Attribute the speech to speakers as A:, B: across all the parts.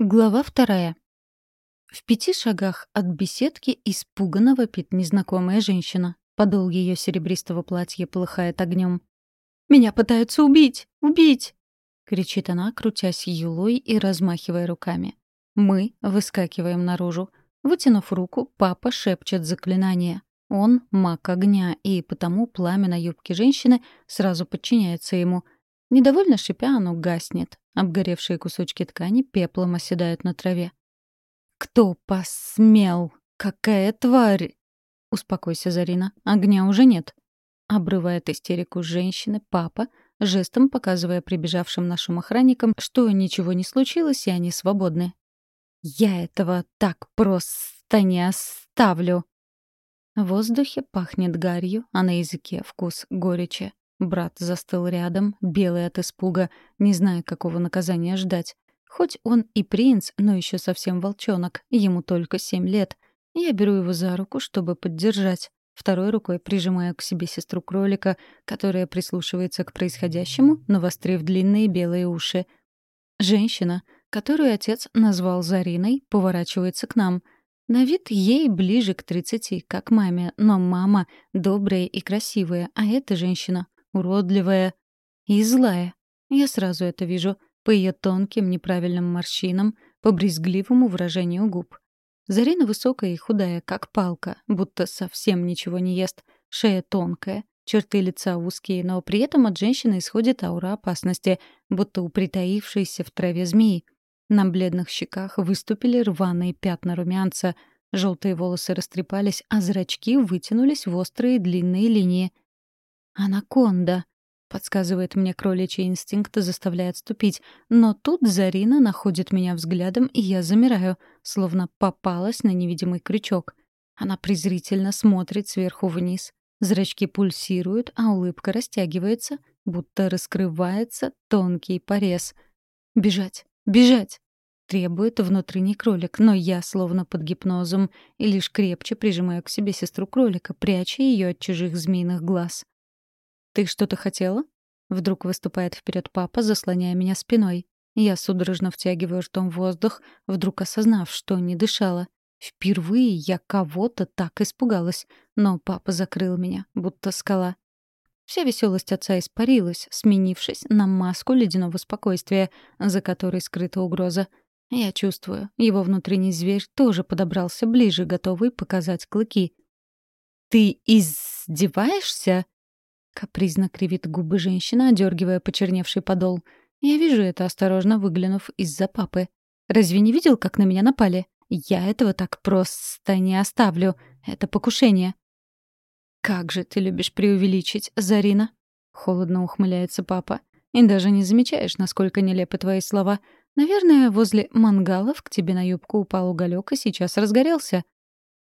A: Глава вторая. В пяти шагах от беседки испуганно вопит незнакомая женщина. Подол ее серебристого платья полыхает огнем. «Меня пытаются убить! Убить!» — кричит она, крутясь юлой и размахивая руками. Мы выскакиваем наружу. Вытянув руку, папа шепчет заклинание. Он — маг огня, и потому пламя на юбке женщины сразу подчиняется ему. Недовольно шипя, оно гаснет. Обгоревшие кусочки ткани пеплом оседают на траве. «Кто посмел? Какая тварь?» «Успокойся, Зарина, огня уже нет». Обрывает истерику женщины папа, жестом показывая прибежавшим нашим охранникам, что ничего не случилось и они свободны. «Я этого так просто не оставлю!» В воздухе пахнет гарью, а на языке вкус горечи. Брат застыл рядом, белый от испуга, не зная, какого наказания ждать. Хоть он и принц, но еще совсем волчонок, ему только семь лет. Я беру его за руку, чтобы поддержать. Второй рукой прижимаю к себе сестру кролика, которая прислушивается к происходящему, навострив длинные белые уши. Женщина, которую отец назвал Зариной, поворачивается к нам. На вид ей ближе к тридцати, как маме, но мама добрая и красивая, а эта женщина уродливая и злая. Я сразу это вижу по ее тонким неправильным морщинам, по брезгливому выражению губ. Зарина высокая и худая, как палка, будто совсем ничего не ест, шея тонкая, черты лица узкие, но при этом от женщины исходит аура опасности, будто у притаившейся в траве змеи. На бледных щеках выступили рваные пятна румянца, желтые волосы растрепались, а зрачки вытянулись в острые длинные линии — «Анаконда», — подсказывает мне кроличий инстинкт, заставляя отступить. Но тут Зарина находит меня взглядом, и я замираю, словно попалась на невидимый крючок. Она презрительно смотрит сверху вниз. Зрачки пульсируют, а улыбка растягивается, будто раскрывается тонкий порез. «Бежать! Бежать!» Требует внутренний кролик, но я словно под гипнозом и лишь крепче прижимаю к себе сестру кролика, пряча ее от чужих змеиных глаз. «Ты что-то хотела?» Вдруг выступает вперед папа, заслоняя меня спиной. Я судорожно втягиваю ртом воздух, вдруг осознав, что не дышала. Впервые я кого-то так испугалась, но папа закрыл меня, будто скала. Вся веселость отца испарилась, сменившись на маску ледяного спокойствия, за которой скрыта угроза. Я чувствую, его внутренний зверь тоже подобрался ближе, готовый показать клыки. «Ты издеваешься?» Капризно кривит губы женщина, одергивая почерневший подол. Я вижу это, осторожно выглянув из-за папы. «Разве не видел, как на меня напали? Я этого так просто не оставлю. Это покушение». «Как же ты любишь преувеличить, Зарина?» — холодно ухмыляется папа. «И даже не замечаешь, насколько нелепы твои слова. Наверное, возле мангалов к тебе на юбку упал уголек и сейчас разгорелся».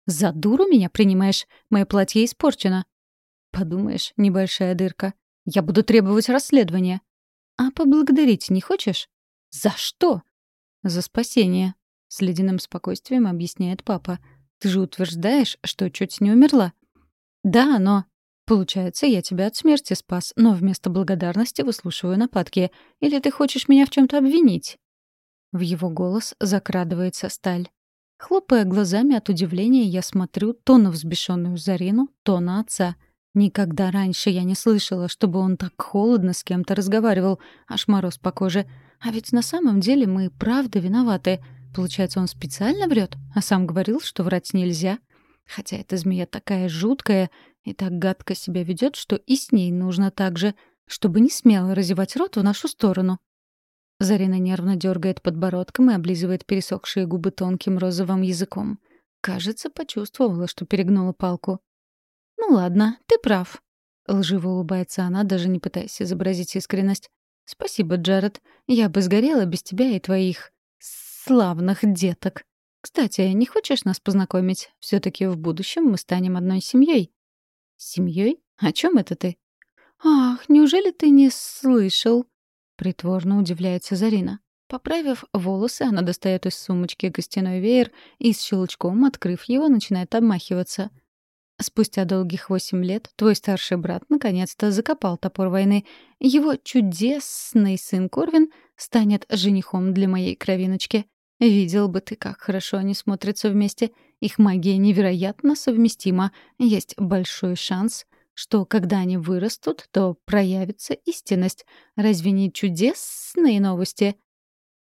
A: «За дуру меня принимаешь? Мое платье испорчено. Подумаешь, небольшая дырка. Я буду требовать расследования. А поблагодарить не хочешь? За что? За спасение. С ледяным спокойствием объясняет папа. Ты же утверждаешь, что чуть не умерла. Да, но... Получается, я тебя от смерти спас, но вместо благодарности выслушиваю нападки. Или ты хочешь меня в чем то обвинить? В его голос закрадывается сталь. Хлопая глазами от удивления, я смотрю то на взбешенную Зарину, то на отца — Никогда раньше я не слышала, чтобы он так холодно с кем-то разговаривал, аж мороз по коже. А ведь на самом деле мы правда виноваты. Получается, он специально врет, а сам говорил, что врать нельзя. Хотя эта змея такая жуткая и так гадко себя ведет, что и с ней нужно так же, чтобы не смело разевать рот в нашу сторону. Зарина нервно дергает подбородком и облизывает пересохшие губы тонким розовым языком. Кажется, почувствовала, что перегнула палку. «Ну ладно, ты прав». Лживо улыбается она, даже не пытаясь изобразить искренность. «Спасибо, Джаред. Я бы сгорела без тебя и твоих славных деток. Кстати, не хочешь нас познакомить? все таки в будущем мы станем одной семьей. Семьей? О чем это ты? Ах, неужели ты не слышал? Притворно удивляется Зарина. Поправив волосы, она достает из сумочки гостиной веер и с щелчком, открыв его, начинает обмахиваться. Спустя долгих восемь лет твой старший брат наконец-то закопал топор войны. Его чудесный сын Корвин станет женихом для моей кровиночки. Видел бы ты, как хорошо они смотрятся вместе. Их магия невероятно совместима. Есть большой шанс, что когда они вырастут, то проявится истинность. Разве не чудесные новости?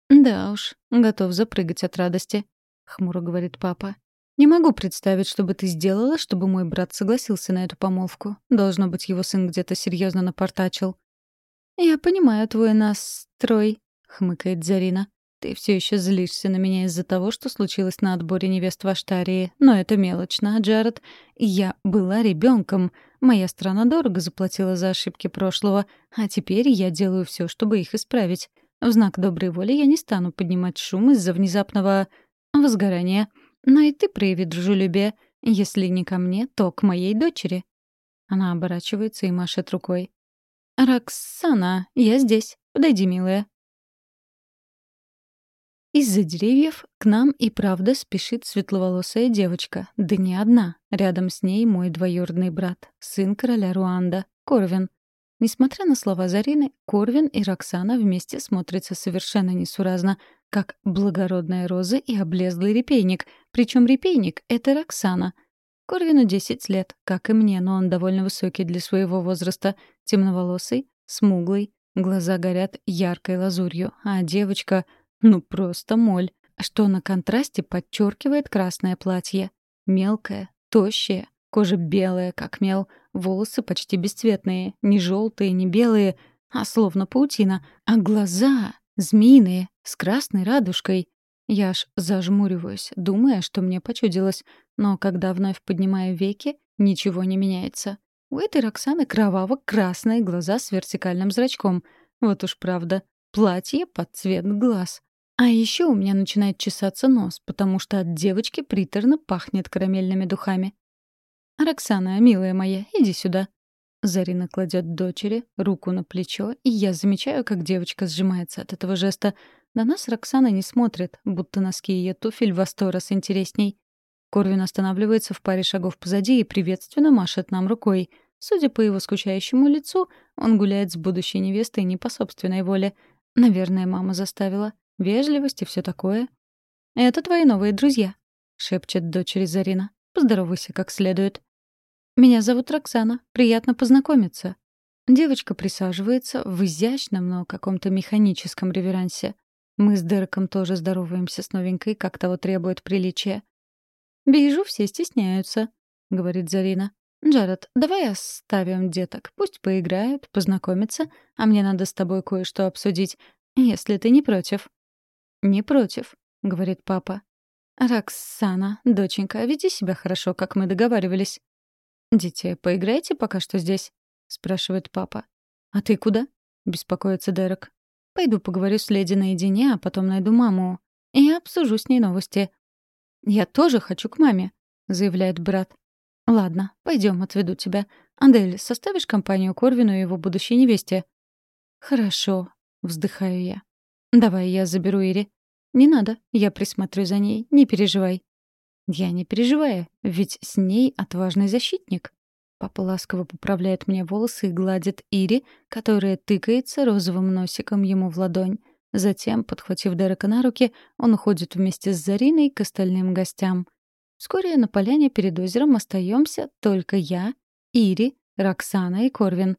A: «Да уж, готов запрыгать от радости», — хмуро говорит папа. «Не могу представить, что бы ты сделала, чтобы мой брат согласился на эту помолвку. Должно быть, его сын где-то серьезно напортачил». «Я понимаю твой настрой», — хмыкает Зарина. «Ты все еще злишься на меня из-за того, что случилось на отборе невест в Аштарии. Но это мелочно, Джаред. Я была ребенком. Моя страна дорого заплатила за ошибки прошлого, а теперь я делаю все, чтобы их исправить. В знак доброй воли я не стану поднимать шум из-за внезапного возгорания. Но и ты прояви дружелюбие. Если не ко мне, то к моей дочери». Она оборачивается и машет рукой. «Роксана, я здесь. Подойди, милая». Из-за деревьев к нам и правда спешит светловолосая девочка. Да не одна. Рядом с ней мой двоюродный брат, сын короля Руанда, Корвин. Несмотря на слова Зарины, Корвин и Роксана вместе смотрятся совершенно несуразно, как благородная роза и облезлый репейник. Причем репейник — это Роксана. Корвину 10 лет, как и мне, но он довольно высокий для своего возраста, темноволосый, смуглый, глаза горят яркой лазурью, а девочка — ну просто моль, что на контрасте подчеркивает красное платье. Мелкое, тощее, кожа белая, как мел — Волосы почти бесцветные, не желтые, не белые, а словно паутина. А глаза змеиные, с красной радужкой. Я аж зажмуриваюсь, думая, что мне почудилось. Но когда вновь поднимаю веки, ничего не меняется. У этой Роксаны кроваво-красные глаза с вертикальным зрачком. Вот уж правда, платье под цвет глаз. А еще у меня начинает чесаться нос, потому что от девочки приторно пахнет карамельными духами. «Роксана, милая моя, иди сюда». Зарина кладет дочери руку на плечо, и я замечаю, как девочка сжимается от этого жеста. На нас Роксана не смотрит, будто носки ее туфель во сто раз интересней. Корвин останавливается в паре шагов позади и приветственно машет нам рукой. Судя по его скучающему лицу, он гуляет с будущей невестой не по собственной воле. Наверное, мама заставила. Вежливость и все такое. «Это твои новые друзья», — шепчет дочери Зарина. «Поздоровайся как следует». «Меня зовут Роксана. Приятно познакомиться». Девочка присаживается в изящном, но каком-то механическом реверансе. Мы с Дереком тоже здороваемся с новенькой, как того требует приличия. «Вижу, все стесняются», — говорит Зарина. «Джаред, давай оставим деток. Пусть поиграют, познакомятся, а мне надо с тобой кое-что обсудить, если ты не против». «Не против», — говорит папа. «Роксана, доченька, веди себя хорошо, как мы договаривались». «Дети, поиграйте пока что здесь?» — спрашивает папа. «А ты куда?» — беспокоится Дерек. «Пойду поговорю с леди наедине, а потом найду маму. И обсужу с ней новости». «Я тоже хочу к маме», — заявляет брат. «Ладно, пойдем, отведу тебя. Адель, составишь компанию Корвину и его будущей невесте?» «Хорошо», — вздыхаю я. «Давай я заберу Ири». «Не надо, я присмотрю за ней, не переживай». Я не переживаю, ведь с ней отважный защитник. Папа ласково поправляет мне волосы и гладит Ири, которая тыкается розовым носиком ему в ладонь. Затем, подхватив Дерека на руки, он уходит вместе с Зариной к остальным гостям. Вскоре на поляне перед озером остаемся только я, Ири, Роксана и Корвин.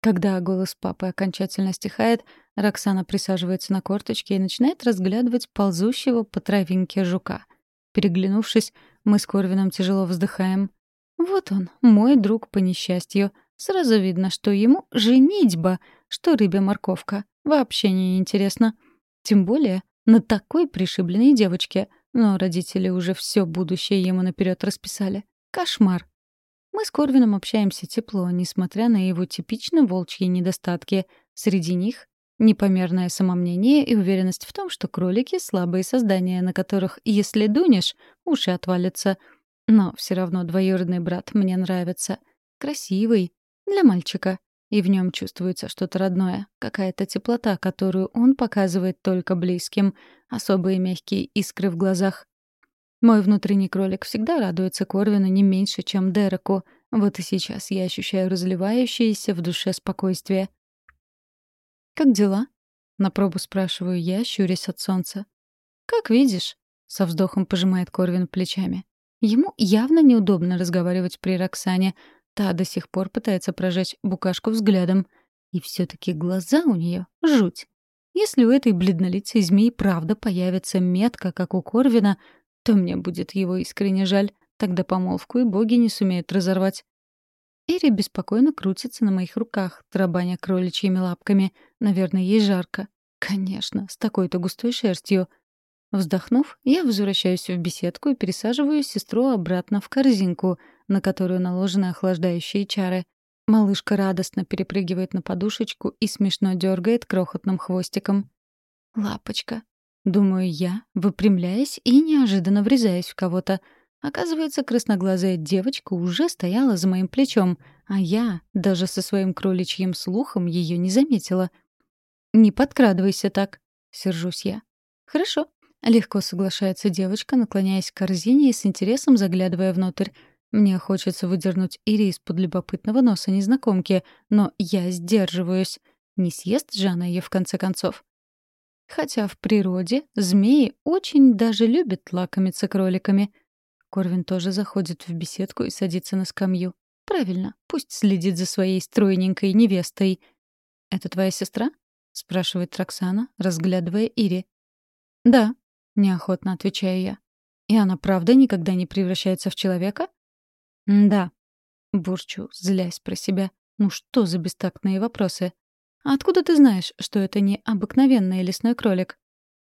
A: Когда голос папы окончательно стихает, Роксана присаживается на корточки и начинает разглядывать ползущего по травинке жука. Переглянувшись, мы с Корвином тяжело вздыхаем. Вот он, мой друг по несчастью. Сразу видно, что ему женитьба, что рыбя-морковка. Вообще не интересно. Тем более на такой пришибленной девочке. Но родители уже все будущее ему наперед расписали. Кошмар. Мы с Корвином общаемся тепло, несмотря на его типично волчьи недостатки. Среди них Непомерное самомнение и уверенность в том, что кролики — слабые создания, на которых, если дунешь, уши отвалятся. Но все равно двоюродный брат мне нравится. Красивый. Для мальчика. И в нем чувствуется что-то родное, какая-то теплота, которую он показывает только близким, особые мягкие искры в глазах. Мой внутренний кролик всегда радуется Корвину не меньше, чем Дереку. Вот и сейчас я ощущаю разливающееся в душе спокойствие. «Как дела?» — на пробу спрашиваю я, щурясь от солнца. «Как видишь», — со вздохом пожимает Корвин плечами. Ему явно неудобно разговаривать при Роксане. Та до сих пор пытается прожечь букашку взглядом. И все таки глаза у нее жуть. Если у этой бледнолицей змеи правда появится метка, как у Корвина, то мне будет его искренне жаль. Тогда помолвку и боги не сумеют разорвать. Эри беспокойно крутится на моих руках, трабаня кроличьими лапками. Наверное, ей жарко. Конечно, с такой-то густой шерстью — Вздохнув, я возвращаюсь в беседку и пересаживаю сестру обратно в корзинку, на которую наложены охлаждающие чары. Малышка радостно перепрыгивает на подушечку и смешно дергает крохотным хвостиком. «Лапочка», — думаю я, выпрямляясь и неожиданно врезаясь в кого-то. Оказывается, красноглазая девочка уже стояла за моим плечом, а я, даже со своим кроличьим слухом, ее не заметила. «Не подкрадывайся так», — сержусь я. «Хорошо», Легко соглашается девочка, наклоняясь к корзине и с интересом заглядывая внутрь. Мне хочется выдернуть Ири из-под любопытного носа незнакомки, но я сдерживаюсь. Не съест же она ее в конце концов. Хотя в природе змеи очень даже любят лакомиться кроликами. Корвин тоже заходит в беседку и садится на скамью. Правильно, пусть следит за своей стройненькой невестой. «Это твоя сестра?» — спрашивает Роксана, разглядывая Ири. «Да», Неохотно отвечаю я. И она правда никогда не превращается в человека? да. Бурчу, злясь про себя. Ну что за бестактные вопросы? А откуда ты знаешь, что это не обыкновенный лесной кролик?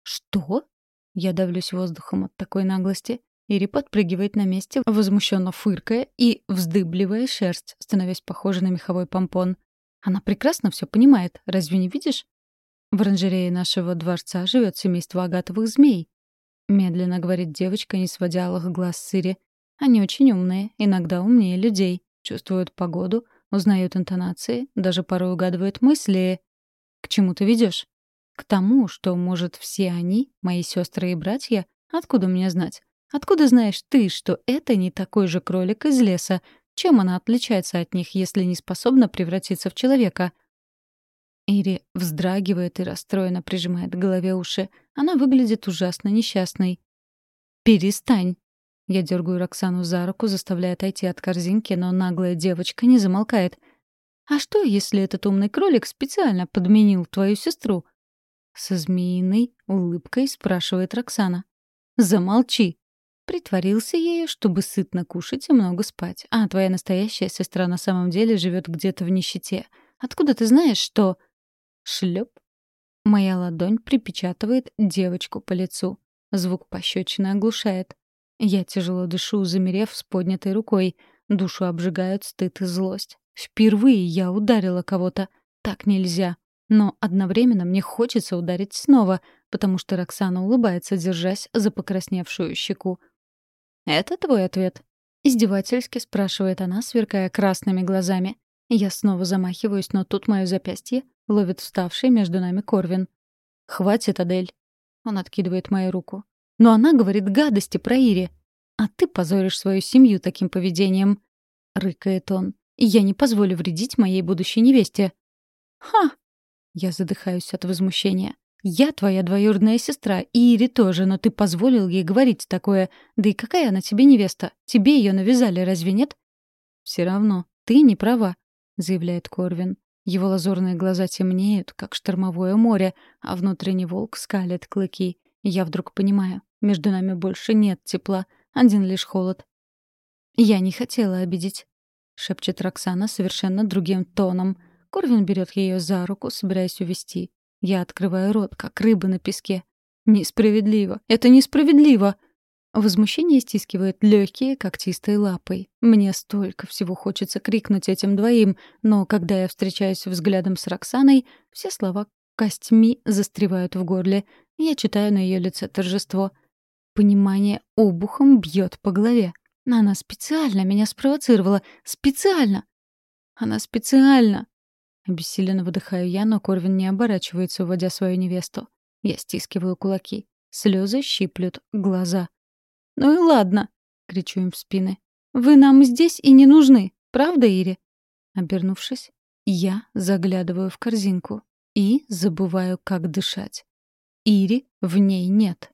A: Что? Я давлюсь воздухом от такой наглости. Ири подпрыгивает на месте, возмущенно фыркая и вздыбливая шерсть, становясь похожей на меховой помпон. Она прекрасно все понимает, разве не видишь? В оранжерее нашего дворца живет семейство агатовых змей. Медленно говорит девочка, не сводя алых глаз с Они очень умные, иногда умнее людей. Чувствуют погоду, узнают интонации, даже порой угадывают мысли. К чему ты ведешь? К тому, что, может, все они, мои сестры и братья, откуда мне знать? Откуда знаешь ты, что это не такой же кролик из леса? Чем она отличается от них, если не способна превратиться в человека? Ири вздрагивает и расстроенно прижимает к голове уши. Она выглядит ужасно несчастной. «Перестань!» Я дергаю Роксану за руку, заставляя отойти от корзинки, но наглая девочка не замолкает. «А что, если этот умный кролик специально подменил твою сестру?» Со змеиной улыбкой спрашивает Роксана. «Замолчи!» Притворился ею, чтобы сытно кушать и много спать. А твоя настоящая сестра на самом деле живет где-то в нищете. Откуда ты знаешь, что... Шлеп. Моя ладонь припечатывает девочку по лицу. Звук пощечины оглушает. Я тяжело дышу, замерев с поднятой рукой. Душу обжигают стыд и злость. Впервые я ударила кого-то. Так нельзя. Но одновременно мне хочется ударить снова, потому что Роксана улыбается, держась за покрасневшую щеку. «Это твой ответ?» — издевательски спрашивает она, сверкая красными глазами. Я снова замахиваюсь, но тут мое запястье ловит вставший между нами Корвин. «Хватит, Адель!» Он откидывает мою руку. «Но она говорит гадости про Ири. А ты позоришь свою семью таким поведением!» Рыкает он. «И я не позволю вредить моей будущей невесте!» «Ха!» Я задыхаюсь от возмущения. «Я твоя двоюродная сестра, и Ири тоже, но ты позволил ей говорить такое. Да и какая она тебе невеста? Тебе ее навязали, разве нет?» «Все равно, ты не права», — заявляет Корвин. Его лазурные глаза темнеют, как штормовое море, а внутренний волк скалит клыки. я вдруг понимаю, между нами больше нет тепла, один лишь холод. «Я не хотела обидеть», — шепчет Роксана совершенно другим тоном. Корвин берет ее за руку, собираясь увести. Я открываю рот, как рыба на песке. «Несправедливо! Это несправедливо!» Возмущение стискивает легкие когтистой лапой. Мне столько всего хочется крикнуть этим двоим, но когда я встречаюсь взглядом с Роксаной, все слова костьми застревают в горле. Я читаю на ее лице торжество. Понимание обухом бьет по голове. Она специально меня спровоцировала. Специально! Она специально! Обессиленно выдыхаю я, но Корвин не оборачивается, уводя свою невесту. Я стискиваю кулаки. Слезы щиплют глаза. «Ну и ладно», — кричу им в спины. «Вы нам здесь и не нужны, правда, Ири?» Обернувшись, я заглядываю в корзинку и забываю, как дышать. Ири в ней нет.